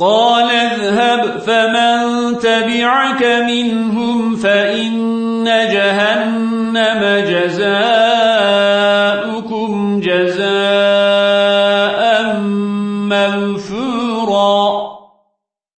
قال اذهب فمن تبعك منهم فإن جهنم جزاؤكم جزاء موفورا